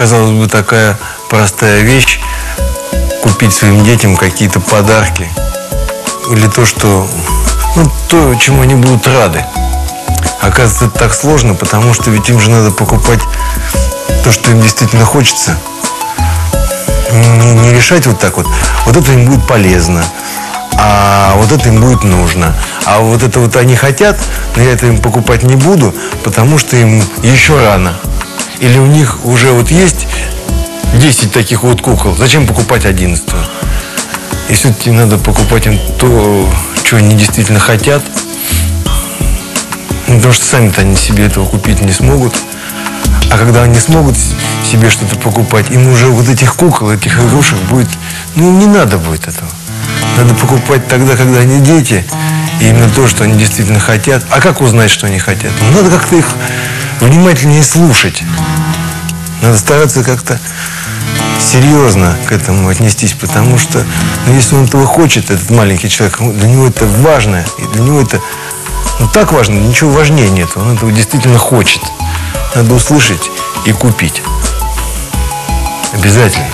казалось бы, такая простая вещь купить своим детям какие-то подарки или то, что ну, то, чему они будут рады. Оказывается, это так сложно, потому что ведь им же надо покупать то, что им действительно хочется. Не, не решать вот так вот. Вот это им будет полезно, а вот это им будет нужно. А вот это вот они хотят, но я это им покупать не буду, потому что им еще рано. Или у них уже вот есть 10 таких вот кукол, зачем покупать 11 И все-таки надо покупать им то, что они действительно хотят. Ну, Потому что сами-то они себе этого купить не смогут. А когда они смогут себе что-то покупать, им уже вот этих кукол, этих игрушек будет, ну не надо будет этого. Надо покупать тогда, когда они дети, и именно то, что они действительно хотят. А как узнать, что они хотят? Ну, надо как-то их внимательнее слушать. Надо стараться как-то серьезно к этому отнестись, потому что, ну, если он этого хочет, этот маленький человек, ну, для него это важно, и для него это ну, так важно, ничего важнее нет. Он этого действительно хочет. Надо услышать и купить. Обязательно.